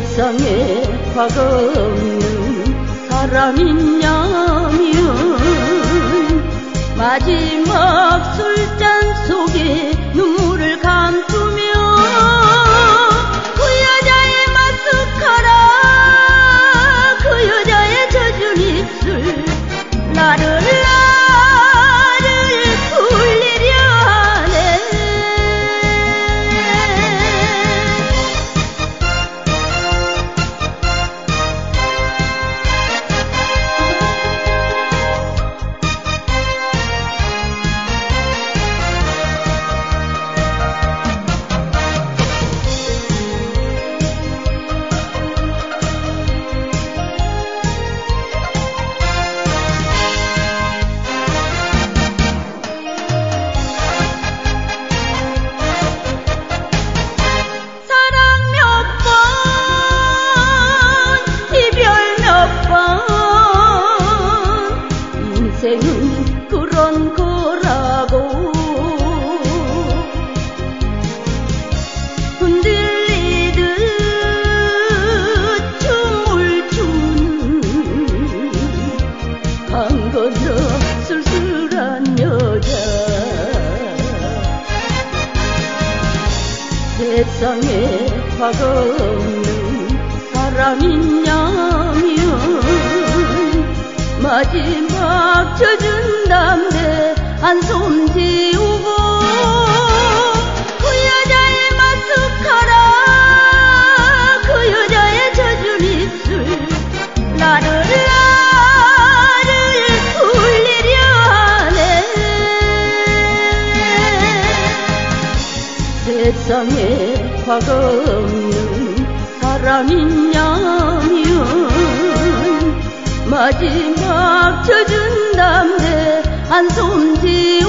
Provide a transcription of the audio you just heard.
세상에 과거 없는 사람이냐면 마지막 세상에 과거 없는 사람이냐면 마지막 젖은 담배 세상에 과거 없는 사람이냐면 마지막 젖은 담배 한숨 지우고